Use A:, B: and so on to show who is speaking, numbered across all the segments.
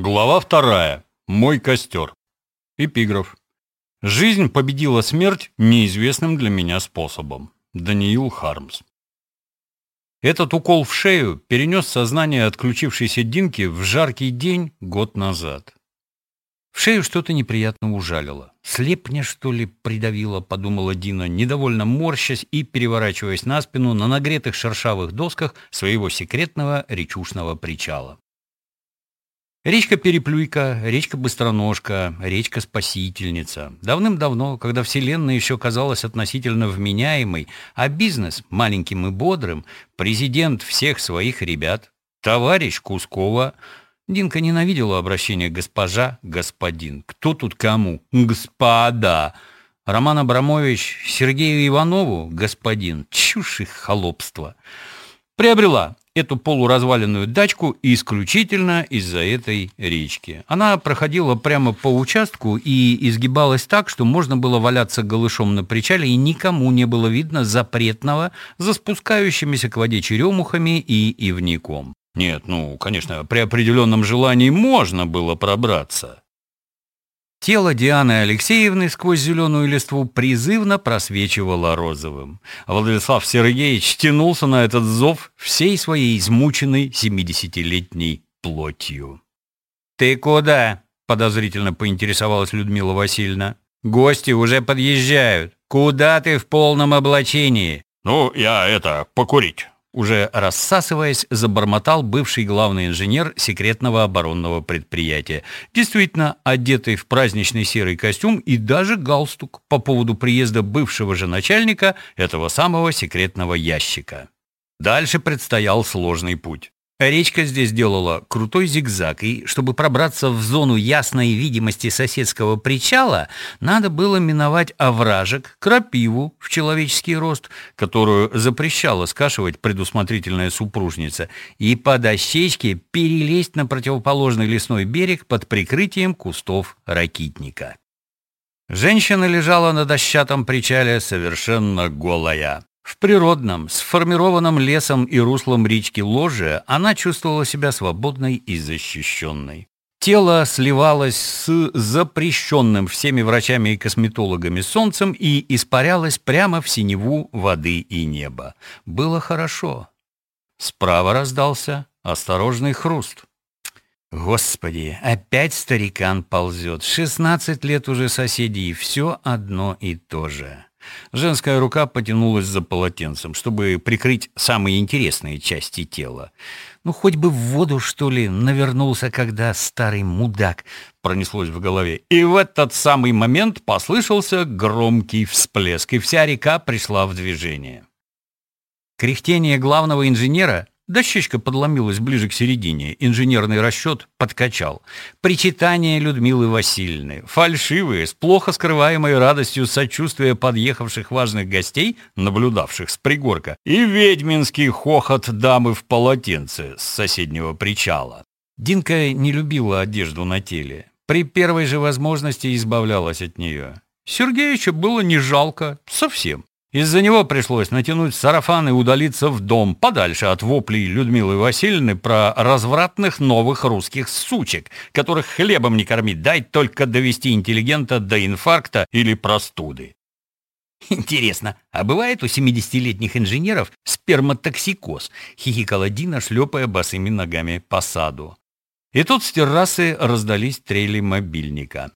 A: Глава вторая. Мой костер. Эпиграф. Жизнь победила смерть неизвестным для меня способом. Даниил Хармс. Этот укол в шею перенес сознание отключившейся Динки в жаркий день год назад. В шею что-то неприятно ужалило. «Слепня, что ли, придавило?» — подумала Дина, недовольно морщась и переворачиваясь на спину на нагретых шершавых досках своего секретного речушного причала. Речка Переплюйка, речка Быстроножка, речка Спасительница. Давным-давно, когда Вселенная еще казалась относительно вменяемой, а бизнес маленьким и бодрым, президент всех своих ребят, товарищ Кускова, Динка ненавидела обращение «госпожа», «господин». Кто тут кому? «Господа». Роман Абрамович Сергею Иванову «господин». Чушь их холопство. Приобрела эту полуразваленную дачку исключительно из-за этой речки. Она проходила прямо по участку и изгибалась так, что можно было валяться голышом на причале, и никому не было видно запретного за спускающимися к воде черемухами и ивником. Нет, ну, конечно, при определенном желании можно было пробраться. Тело Дианы Алексеевны сквозь зеленую листву призывно просвечивало розовым. Владислав Сергеевич тянулся на этот зов всей своей измученной семидесятилетней плотью. «Ты куда?» — подозрительно поинтересовалась Людмила Васильевна. «Гости уже подъезжают. Куда ты в полном облачении?»
B: «Ну, я это, покурить».
A: Уже рассасываясь, забормотал бывший главный инженер секретного оборонного предприятия, действительно одетый в праздничный серый костюм и даже галстук по поводу приезда бывшего же начальника этого самого секретного ящика. Дальше предстоял сложный путь. Речка здесь делала крутой зигзаг, и чтобы пробраться в зону ясной видимости соседского причала, надо было миновать овражек, крапиву в человеческий рост, которую запрещала скашивать предусмотрительная супружница, и по дощечке перелезть на противоположный лесной берег под прикрытием кустов ракитника. Женщина лежала на дощатом причале совершенно голая. В природном, сформированном лесом и руслом речки ложе она чувствовала себя свободной и защищенной. Тело сливалось с запрещенным всеми врачами и косметологами солнцем и испарялось прямо в синеву воды и неба. Было хорошо. Справа раздался осторожный хруст. Господи, опять старикан ползет. Шестнадцать лет уже соседи, и все одно и то же. Женская рука потянулась за полотенцем, чтобы прикрыть самые интересные части тела. Ну, хоть бы в воду, что ли, навернулся, когда старый мудак пронеслось в голове. И в этот самый момент послышался громкий всплеск, и вся река пришла в движение. Кряхтение главного инженера Дощечка подломилась ближе к середине, инженерный расчет подкачал. Причитания Людмилы Васильевны, фальшивые, с плохо скрываемой радостью сочувствия подъехавших важных гостей, наблюдавших с пригорка, и ведьминский хохот дамы в полотенце с соседнего причала. Динка не любила одежду на теле. При первой же возможности избавлялась от нее. Сергеича было не жалко совсем. Из-за него пришлось натянуть сарафан и удалиться в дом, подальше от воплей Людмилы Васильевны про развратных новых русских сучек, которых хлебом не кормить, дай только довести интеллигента до инфаркта или простуды. «Интересно, а бывает у 70-летних инженеров сперматоксикоз?» — хихикала Дина, шлепая босыми ногами по саду. И тут с террасы раздались трели мобильника.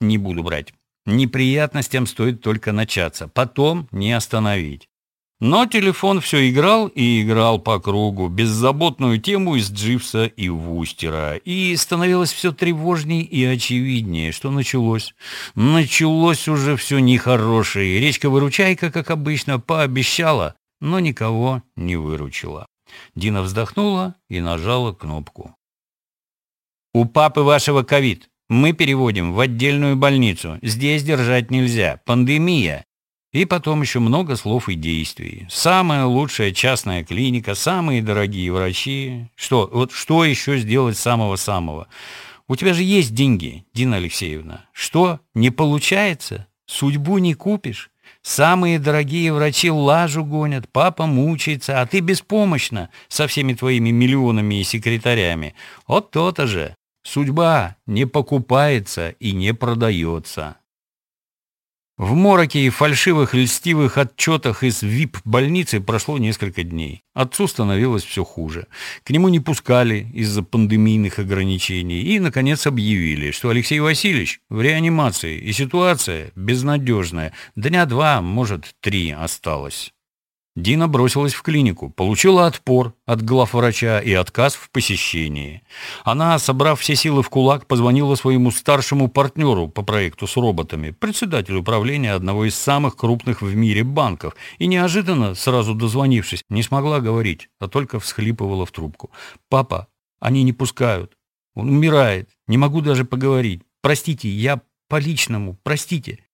A: «Не буду брать. Неприятностям стоит только начаться, потом не остановить. Но телефон все играл и играл по кругу, беззаботную тему из Дживса и Вустера. И становилось все тревожней и очевиднее, что началось. Началось уже все нехорошее. Речка-выручайка, как обычно, пообещала, но никого не выручила. Дина вздохнула и нажала кнопку. «У папы вашего ковид. Мы переводим в отдельную больницу. Здесь держать нельзя. Пандемия. И потом еще много слов и действий. Самая лучшая частная клиника, самые дорогие врачи. Что, вот что еще сделать самого-самого? У тебя же есть деньги, Дина Алексеевна. Что, не получается? Судьбу не купишь? Самые дорогие врачи лажу гонят, папа мучается, а ты беспомощна со всеми твоими миллионами и секретарями. Вот то-то же. Судьба не покупается и не продается. В мороке и фальшивых льстивых отчетах из ВИП-больницы прошло несколько дней. Отцу становилось все хуже. К нему не пускали из-за пандемийных ограничений и, наконец, объявили, что Алексей Васильевич в реанимации и ситуация безнадежная. Дня два, может, три осталось. Дина бросилась в клинику, получила отпор от главврача и отказ в посещении. Она, собрав все силы в кулак, позвонила своему старшему партнеру по проекту с роботами, председателю управления одного из самых крупных в мире банков, и неожиданно, сразу дозвонившись, не смогла говорить, а только всхлипывала в трубку. «Папа, они не пускают. Он умирает. Не могу даже поговорить. Простите, я по-личному, простите».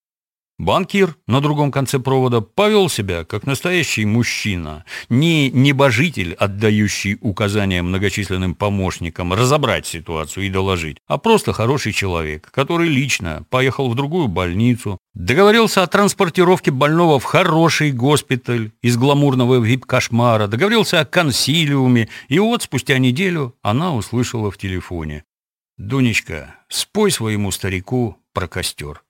A: Банкир на другом конце провода повел себя как настоящий мужчина, не небожитель, отдающий указания многочисленным помощникам разобрать ситуацию и доложить, а просто хороший человек, который лично поехал в другую больницу, договорился о транспортировке больного в хороший госпиталь из гламурного вип-кошмара, договорился о консилиуме, и вот спустя неделю она услышала в телефоне. «Дунечка, спой своему старику про костер».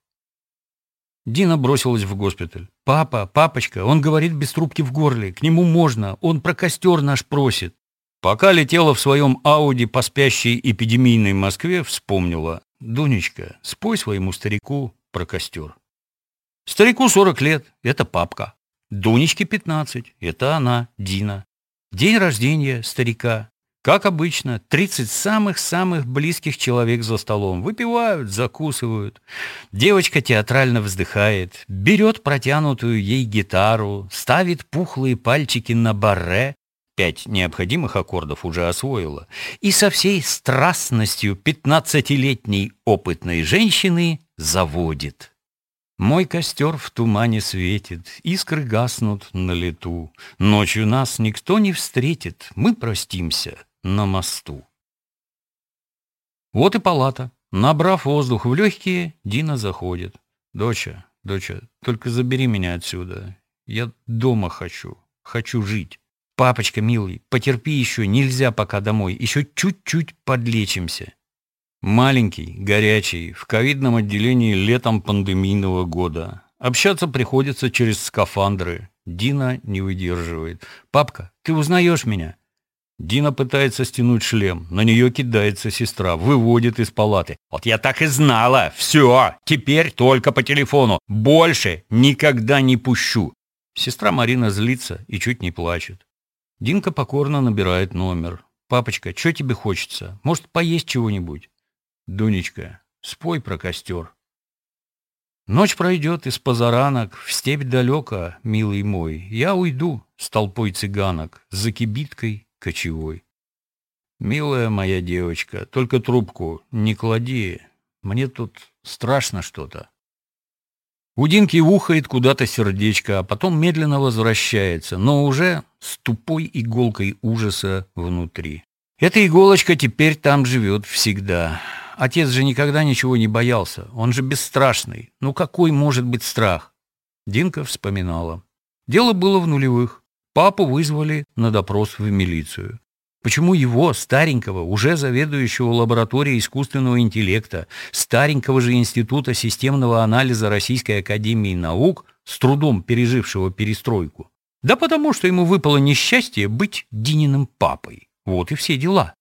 A: Дина бросилась в госпиталь. «Папа, папочка, он говорит без трубки в горле. К нему можно, он про костер наш просит». Пока летела в своем Ауди по спящей эпидемийной Москве, вспомнила. «Дунечка, спой своему старику про костер». Старику 40 лет, это папка. Дунечке 15, это она, Дина. День рождения старика. Как обычно, 30 самых-самых близких человек за столом. Выпивают, закусывают. Девочка театрально вздыхает, берет протянутую ей гитару, ставит пухлые пальчики на барре, пять необходимых аккордов уже освоила, и со всей страстностью пятнадцатилетней опытной женщины заводит. Мой костер в тумане светит, искры гаснут на лету. Ночью нас никто не встретит, мы простимся на мосту. Вот и палата. Набрав воздух в легкие, Дина заходит. «Доча, доча, только забери меня отсюда. Я дома хочу, хочу жить. Папочка, милый, потерпи еще, нельзя пока домой, еще чуть-чуть подлечимся». Маленький, горячий, в ковидном отделении летом пандемийного года. Общаться приходится через скафандры. Дина не выдерживает. «Папка, ты узнаешь меня?» Дина пытается стянуть шлем, на нее кидается сестра, выводит из палаты. «Вот я так и знала! Все! Теперь только по телефону! Больше никогда не пущу!» Сестра Марина злится и чуть не плачет. Динка покорно набирает номер. «Папочка, что тебе хочется? Может, поесть чего-нибудь?» «Дунечка, спой про костер». Ночь пройдет из позаранок, в степь далеко, милый мой. Я уйду с толпой цыганок, за кибиткой кочевой. «Милая моя девочка, только трубку не клади, мне тут страшно что-то». У Динки ухает куда-то сердечко, а потом медленно возвращается, но уже с тупой иголкой ужаса внутри. Эта иголочка теперь там живет всегда. Отец же никогда ничего не боялся, он же бесстрашный. Ну какой может быть страх? Динка вспоминала. Дело было в нулевых. Папу вызвали на допрос в милицию. Почему его, старенького, уже заведующего лабораторией искусственного интеллекта, старенького же Института системного анализа Российской Академии Наук, с трудом пережившего перестройку? Да потому что ему выпало несчастье быть Дининым папой. Вот и все дела.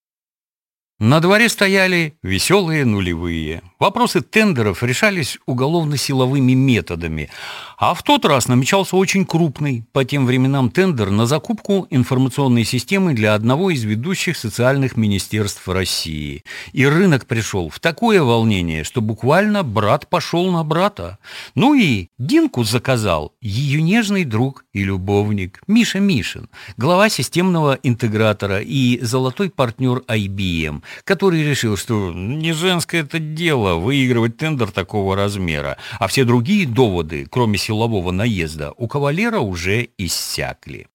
A: На дворе стояли веселые нулевые. Вопросы тендеров решались уголовно-силовыми методами, а в тот раз намечался очень крупный по тем временам тендер на закупку информационной системы для одного из ведущих социальных министерств России. И рынок пришел в такое волнение, что буквально брат пошел на брата. Ну и Динку заказал ее нежный друг и любовник Миша Мишин, глава системного интегратора и золотой партнер IBM, который решил, что не женское это дело выигрывать тендер такого размера, а все другие доводы, кроме силового наезда, у кавалера уже иссякли.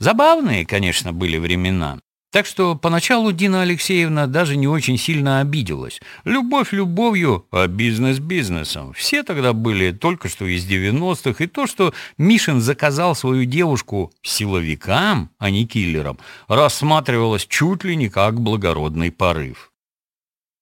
A: Забавные, конечно, были времена. Так что поначалу Дина Алексеевна даже не очень сильно обиделась. Любовь любовью, а бизнес бизнесом. Все тогда были только что из 90-х, и то, что Мишин заказал свою девушку силовикам, а не киллерам, рассматривалось чуть ли не как благородный порыв.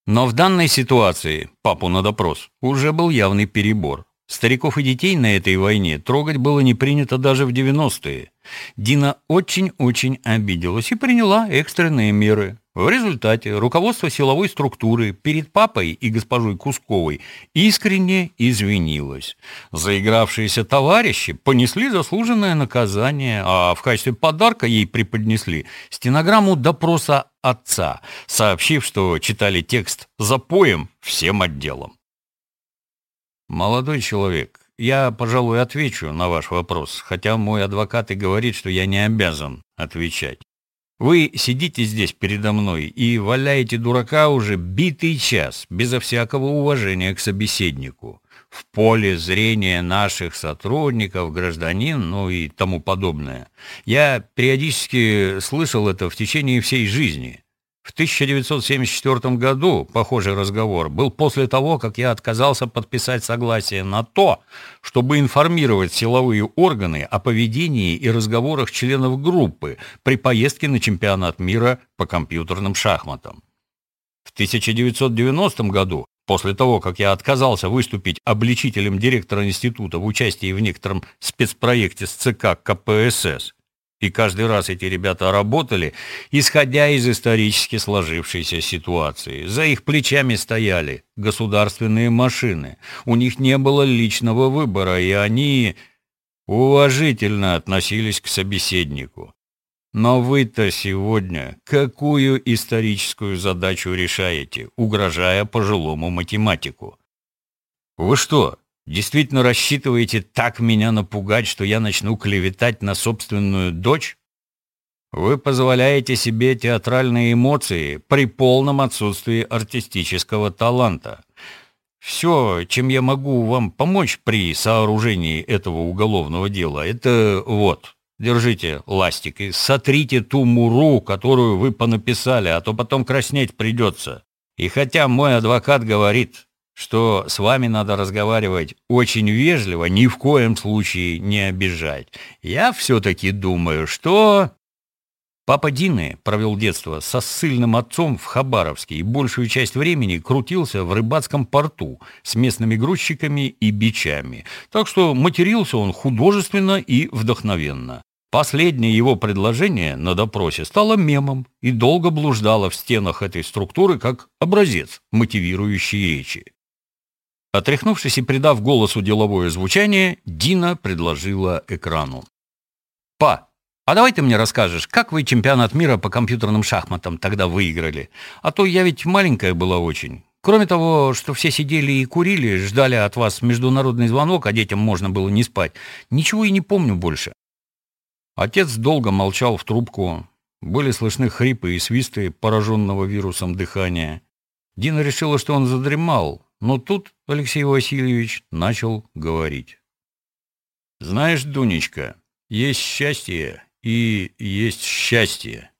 A: Но в данной ситуации, папу на допрос, уже был явный перебор. Стариков и детей на этой войне трогать было не принято даже в 90-е. Дина очень-очень обиделась и приняла экстренные меры. В результате руководство силовой структуры перед папой и госпожой Кусковой искренне извинилось. Заигравшиеся товарищи понесли заслуженное наказание, а в качестве подарка ей преподнесли стенограмму допроса отца, сообщив, что читали текст за поем всем отделом. «Молодой человек, я, пожалуй, отвечу на ваш вопрос, хотя мой адвокат и говорит, что я не обязан отвечать. Вы сидите здесь передо мной и валяете дурака уже битый час, безо всякого уважения к собеседнику. В поле зрения наших сотрудников, гражданин, ну и тому подобное. Я периодически слышал это в течение всей жизни. В 1974 году похожий разговор был после того, как я отказался подписать согласие на то, чтобы информировать силовые органы о поведении и разговорах членов группы при поездке на чемпионат мира по компьютерным шахматам. В 1990 году, после того, как я отказался выступить обличителем директора института в участии в некотором спецпроекте с ЦК КПСС, и каждый раз эти ребята работали, исходя из исторически сложившейся ситуации. За их плечами стояли государственные машины. У них не было личного выбора, и они уважительно относились к собеседнику. Но вы-то сегодня какую историческую задачу решаете, угрожая пожилому математику? Вы что, Действительно рассчитываете так меня напугать, что я начну клеветать на собственную дочь? Вы позволяете себе театральные эмоции при полном отсутствии артистического таланта. Все, чем я могу вам помочь при сооружении этого уголовного дела, это вот, держите ластик и сотрите ту муру, которую вы понаписали, а то потом краснеть придется. И хотя мой адвокат говорит, что с вами надо разговаривать очень вежливо, ни в коем случае не обижать. Я все-таки думаю, что... Папа Дины провел детство со ссыльным отцом в Хабаровске и большую часть времени крутился в рыбацком порту с местными грузчиками и бичами. Так что матерился он художественно и вдохновенно. Последнее его предложение на допросе стало мемом и долго блуждало в стенах этой структуры как образец мотивирующей речи. Отряхнувшись и придав голосу деловое звучание, Дина предложила экрану. «Па, а давай ты мне расскажешь, как вы чемпионат мира по компьютерным шахматам тогда выиграли? А то я ведь маленькая была очень. Кроме того, что все сидели и курили, ждали от вас международный звонок, а детям можно было не спать, ничего и не помню больше». Отец долго молчал в трубку. Были слышны хрипы и свисты пораженного вирусом дыхания. Дина решила, что он задремал, но тут Алексей Васильевич начал говорить. «Знаешь, Дунечка, есть счастье и есть счастье.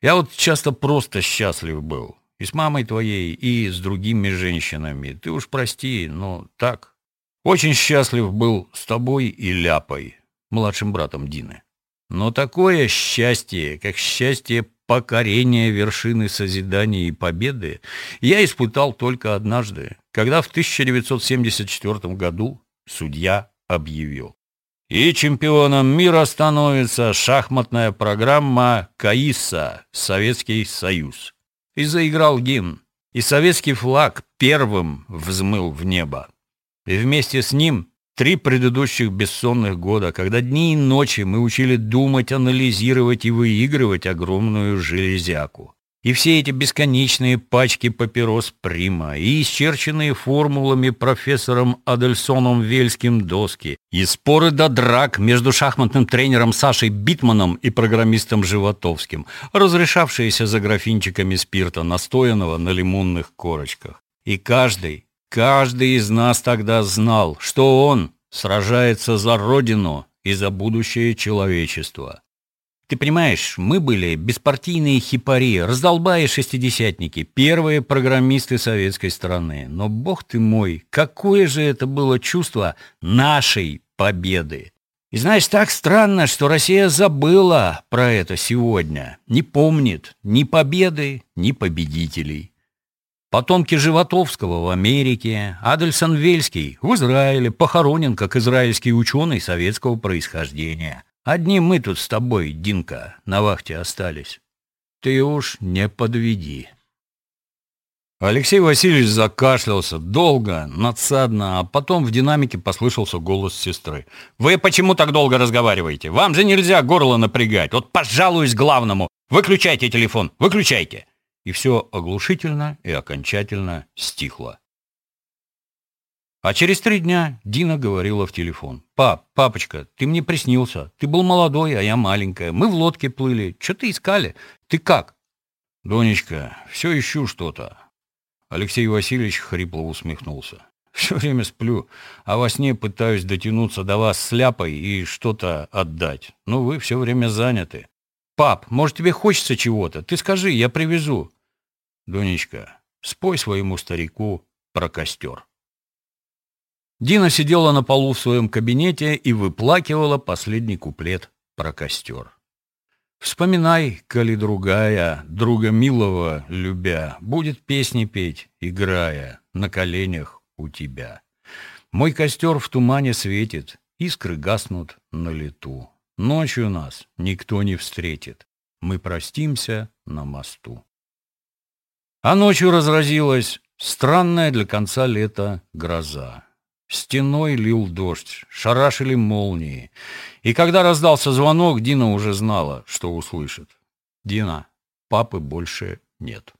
A: Я вот часто просто счастлив был. И с мамой твоей, и с другими женщинами. Ты уж прости, но так. Очень счастлив был с тобой и Ляпой, младшим братом Дины. Но такое счастье, как счастье покорения вершины созидания и победы я испытал только однажды, когда в 1974 году судья объявил. И чемпионом мира становится шахматная программа «КАИСа» «Советский Союз». И заиграл гимн, и советский флаг первым взмыл в небо. И вместе с ним Три предыдущих бессонных года, когда дни и ночи мы учили думать, анализировать и выигрывать огромную железяку. И все эти бесконечные пачки папирос Прима, и исчерченные формулами профессором Адельсоном Вельским доски, и споры до драк между шахматным тренером Сашей Битманом и программистом Животовским, разрешавшиеся за графинчиками спирта, настоянного на лимонных корочках. И каждый, Каждый из нас тогда знал, что он сражается за Родину и за будущее человечества. Ты понимаешь, мы были беспартийные хипари, раздолбая шестидесятники, первые программисты советской страны. Но, бог ты мой, какое же это было чувство нашей победы! И знаешь, так странно, что Россия забыла про это сегодня, не помнит ни победы, ни победителей. Потомки Животовского в Америке, Адельсон Вельский в Израиле похоронен как израильский ученый советского происхождения. Одни мы тут с тобой, Динка, на вахте остались. Ты уж не подведи. Алексей Васильевич закашлялся долго, надсадно, а потом в динамике послышался голос сестры. «Вы почему так долго разговариваете? Вам же нельзя горло напрягать. Вот пожалуюсь главному. Выключайте телефон, выключайте!» И все оглушительно и окончательно стихло. А через три дня Дина говорила в телефон. «Пап, папочка, ты мне приснился. Ты был молодой, а я маленькая. Мы в лодке плыли. Что ты искали? Ты как?» «Донечка, все ищу что-то. Алексей Васильевич хрипло усмехнулся. «Все время сплю, а во сне пытаюсь дотянуться до вас с ляпой и что-то отдать. Но вы все время заняты. Пап, может, тебе хочется чего-то? Ты скажи, я привезу». «Донечка, спой своему старику про костер». Дина сидела на полу в своем кабинете и выплакивала последний куплет про костер. Вспоминай, коли другая, друга милого любя, будет песни петь, играя, на коленях у тебя. Мой костер в тумане светит, искры гаснут на лету. Ночью нас никто не встретит, мы простимся на мосту. А ночью разразилась странная для конца лета гроза. Стеной лил дождь, шарашили молнии. И когда раздался звонок, Дина уже знала, что услышит. «Дина, папы больше нет».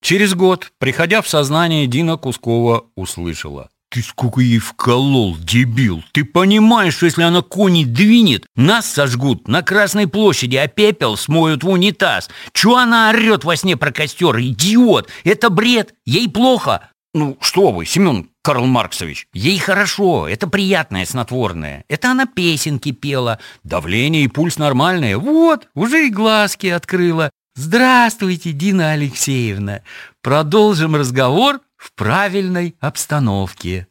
A: Через год, приходя в сознание, Дина Кускова услышала. «Ты сколько ей вколол, дебил! Ты понимаешь, что если она кони двинет, нас сожгут на Красной площади, а пепел смоют в унитаз? Чего она орет во сне про костер? Идиот! Это бред! Ей плохо! Ну, что вы, Семен Карл Марксович, ей хорошо, это приятное снотворное. Это она песенки пела, давление и пульс нормальные. Вот, уже и глазки открыла. Здравствуйте, Дина Алексеевна. Продолжим разговор в правильной обстановке.